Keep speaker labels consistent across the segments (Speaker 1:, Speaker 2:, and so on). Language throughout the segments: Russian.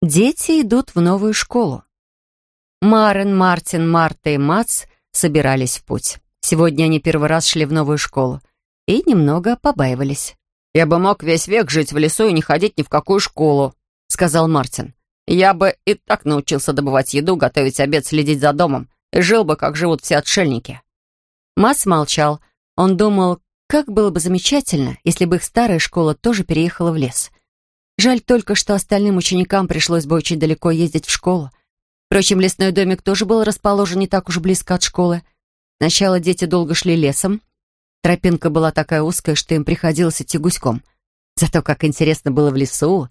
Speaker 1: Дети идут в новую школу. Марен, Мартин, Марта и Мац собирались в путь. Сегодня они первый раз шли в новую школу и немного побаивались.
Speaker 2: «Я бы мог весь век жить в лесу и не ходить ни в какую школу», — сказал Мартин. «Я бы и так научился добывать еду, готовить обед, следить за домом и жил бы, как живут все отшельники».
Speaker 1: Мац молчал. Он думал, как было бы замечательно, если бы их старая школа тоже переехала в лес. Жаль только, что остальным ученикам пришлось бы очень далеко ездить в школу. Впрочем, лесной домик тоже был расположен не так уж близко от школы. Сначала дети долго шли лесом. Тропинка была такая узкая, что им приходилось идти гуськом. Зато как интересно было в лесу.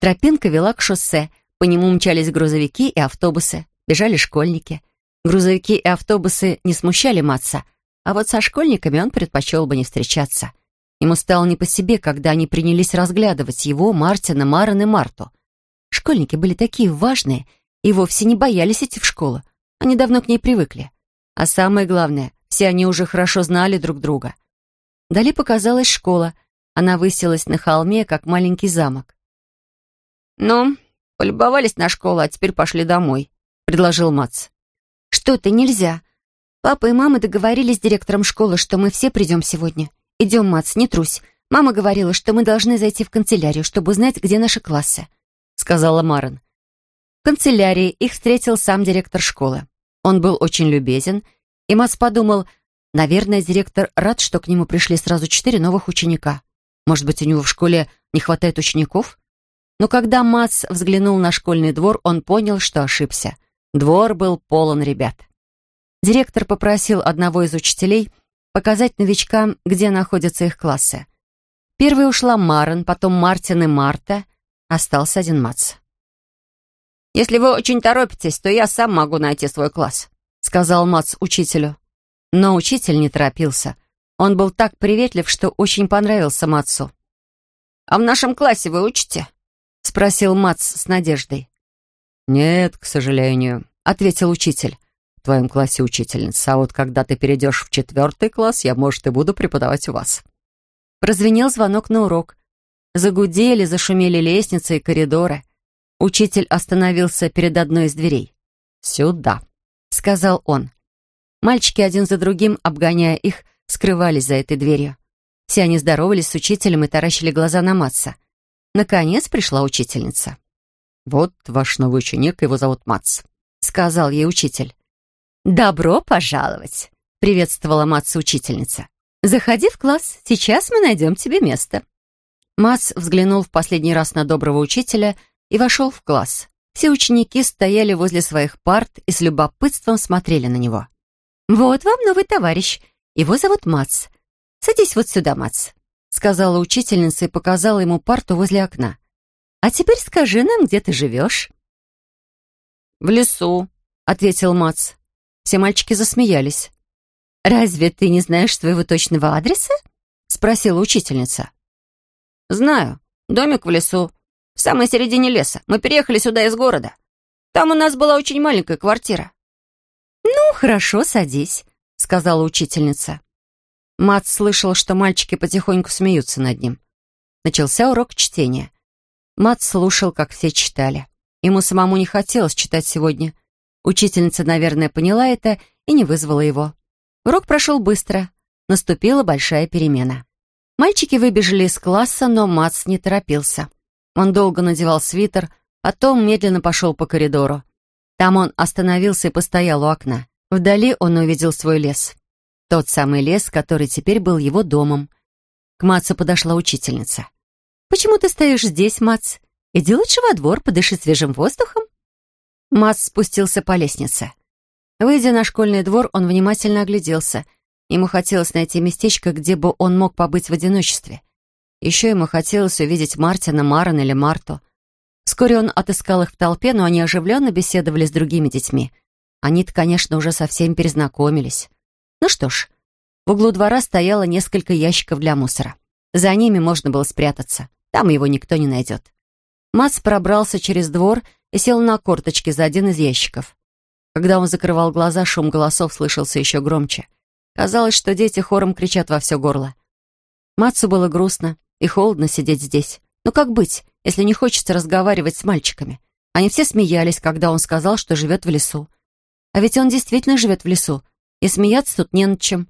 Speaker 1: Тропинка вела к шоссе, по нему мчались грузовики и автобусы, бежали школьники. Грузовики и автобусы не смущали Матса, а вот со школьниками он предпочел бы не встречаться. Ему стало не по себе, когда они принялись разглядывать его, Мартина, Маран и Марту. Школьники были такие важные и вовсе не боялись идти в школу. Они давно к ней привыкли. А самое главное, все они уже хорошо знали друг друга. Вдали показалась школа. Она высилась на холме, как маленький замок.
Speaker 2: «Ну, полюбовались на школу, а теперь пошли домой», — предложил Мац.
Speaker 1: «Что-то нельзя. Папа и мама договорились с директором школы, что мы все придем сегодня. «Идем, Мац, не трусь. Мама говорила, что мы должны зайти в канцелярию, чтобы узнать, где наши классы», — сказала Марин. В канцелярии их встретил сам директор школы. Он был очень любезен, и Мац подумал, наверное, директор рад, что к нему пришли сразу четыре новых ученика. Может быть, у него в школе не хватает учеников? Но когда Мац взглянул на школьный двор, он понял, что ошибся. Двор был полон ребят. Директор попросил одного из учителей — показать новичкам, где находятся их классы. Первой ушла Марен, потом Мартин и Марта. Остался один Мац.
Speaker 2: «Если вы очень торопитесь, то я сам могу найти свой класс», сказал Мац учителю.
Speaker 1: Но учитель не торопился. Он был так приветлив, что очень понравился Мацу.
Speaker 2: «А в нашем классе вы учите?»
Speaker 1: спросил Мац с надеждой.
Speaker 3: «Нет, к сожалению», — ответил учитель твоем классе учительница, а вот когда ты перейдешь в четвертый класс, я, может, и буду преподавать у вас».
Speaker 1: Прозвенел звонок на урок. Загудели, зашумели лестницы и коридоры. Учитель остановился перед одной из дверей.
Speaker 3: «Сюда», —
Speaker 1: сказал он. Мальчики один за другим, обгоняя их, скрывались за этой дверью. Все они здоровались с учителем и таращили глаза на Матса. Наконец пришла учительница.
Speaker 3: «Вот ваш новый ученик, его зовут Матс», —
Speaker 1: сказал ей учитель.
Speaker 4: «Добро пожаловать!» — приветствовала Матс учительница. «Заходи в класс, сейчас мы найдем тебе место».
Speaker 1: Мац взглянул в последний раз на доброго учителя и вошел в класс. Все ученики стояли возле своих парт и с любопытством смотрели на него.
Speaker 4: «Вот вам новый товарищ. Его зовут Мац. Садись вот сюда, Мац», — сказала учительница и показала ему парту возле окна. «А теперь скажи нам, где ты живешь?»
Speaker 2: «В лесу», — ответил Мац.
Speaker 1: Все мальчики засмеялись.
Speaker 4: «Разве ты не знаешь своего точного адреса?»
Speaker 1: — спросила учительница.
Speaker 2: «Знаю. Домик в лесу. В самой середине леса. Мы переехали сюда из города. Там у нас была очень маленькая квартира».
Speaker 4: «Ну, хорошо, садись», — сказала учительница.
Speaker 1: Мат слышал, что мальчики потихоньку смеются над ним. Начался урок чтения. Мат слушал, как все читали. Ему самому не хотелось читать сегодня — Учительница, наверное, поняла это и не вызвала его. Урок прошел быстро. Наступила большая перемена. Мальчики выбежали из класса, но Мац не торопился. Он долго надевал свитер, потом медленно пошел по коридору. Там он остановился и постоял у окна. Вдали он увидел свой лес. Тот самый лес, который теперь был его домом. К Мацу подошла учительница.
Speaker 4: «Почему ты стоишь здесь, Мац? Иди лучше во двор, подыши свежим воздухом».
Speaker 1: Мац спустился по лестнице. Выйдя на школьный двор, он внимательно огляделся. Ему хотелось найти местечко, где бы он мог побыть в одиночестве. Еще ему хотелось увидеть Мартина, Маран или Марту. Вскоре он отыскал их в толпе, но они оживленно беседовали с другими детьми. Они-то, конечно, уже со всеми перезнакомились. Ну что ж, в углу двора стояло несколько ящиков для мусора. За ними можно было спрятаться. Там его никто не найдет. Мац пробрался через двор и сел на корточки за один из ящиков. Когда он закрывал глаза, шум голосов слышался еще громче. Казалось, что дети хором кричат во все горло. Мацу было грустно и холодно сидеть здесь. Но как быть, если не хочется разговаривать с мальчиками? Они все смеялись, когда он сказал, что живет в лесу. А ведь он действительно живет в лесу, и смеяться тут не над чем.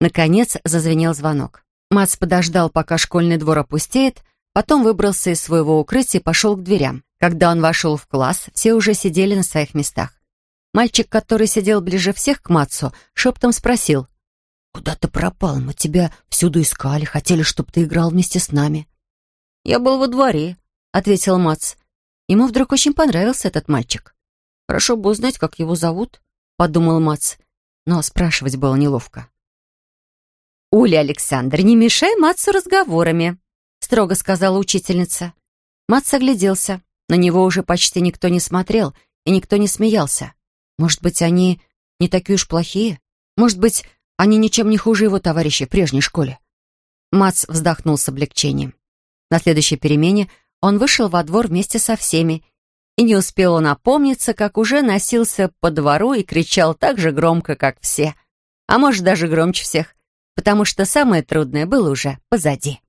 Speaker 1: Наконец зазвенел звонок. Мац подождал, пока школьный двор опустеет, потом выбрался из своего укрытия и пошел к дверям. Когда он вошел в класс, все уже сидели на своих местах. Мальчик, который сидел ближе всех к Мацу, шептом спросил. «Куда ты пропал? Мы тебя всюду искали, хотели, чтобы ты играл вместе с нами».
Speaker 2: «Я был во дворе», — ответил Мац.
Speaker 1: Ему вдруг очень понравился этот мальчик.
Speaker 2: «Хорошо бы узнать, как его зовут», —
Speaker 1: подумал Мац. Но спрашивать было неловко.
Speaker 4: «Уля, Александр, не мешай Мацу разговорами», — строго сказала учительница.
Speaker 1: Мац огляделся. На него уже почти никто не смотрел, и никто не смеялся. Может быть, они не такие уж плохие? Может быть, они ничем не хуже его товарищей в прежней школе? Мац вздохнул с облегчением. На следующей перемене он вышел во двор вместе со всеми, и не успел он опомниться, как уже носился по двору и кричал так же громко, как все. А может, даже громче всех, потому что самое трудное было уже позади.